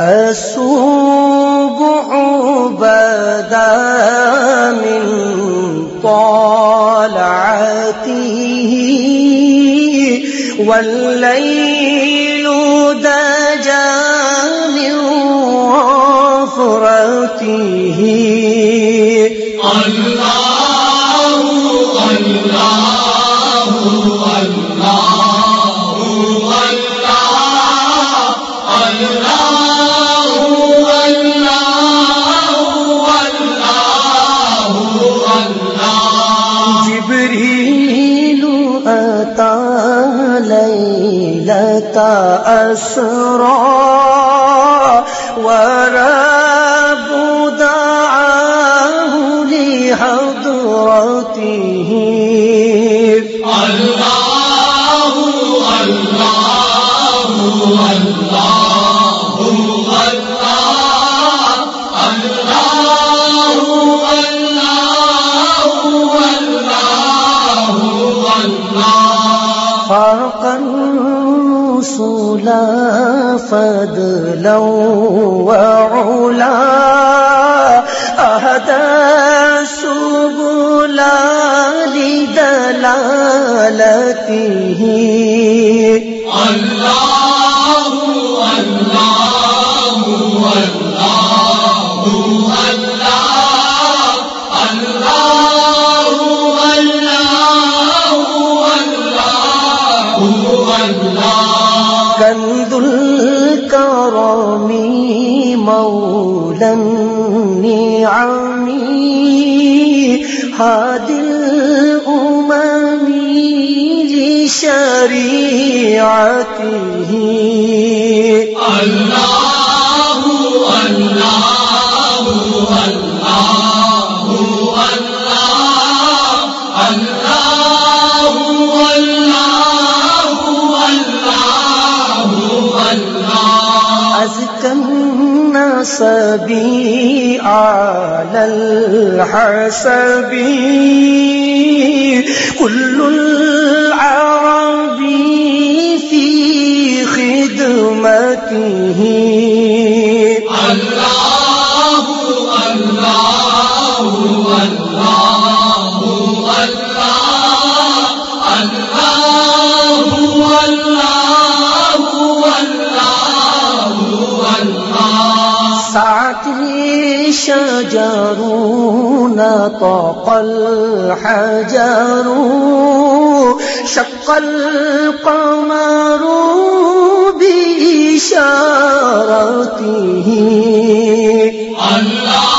الصبح عبدا من طالعته والليل دجا من وفرته أسرى ورب دعاه لحضرته الله الله الله موصولا فضلا وعلا أهدى سبلا لدلالته الله الله الله اللہ کند الکرمی مولن نعمی حاد الاممی جی شریعتی مکنا سبی آل سبھی کل العربی فی خدمتی اللہ اللہ اللہ اللہ شجر نطق الحجر شق القمر بإشارته. الله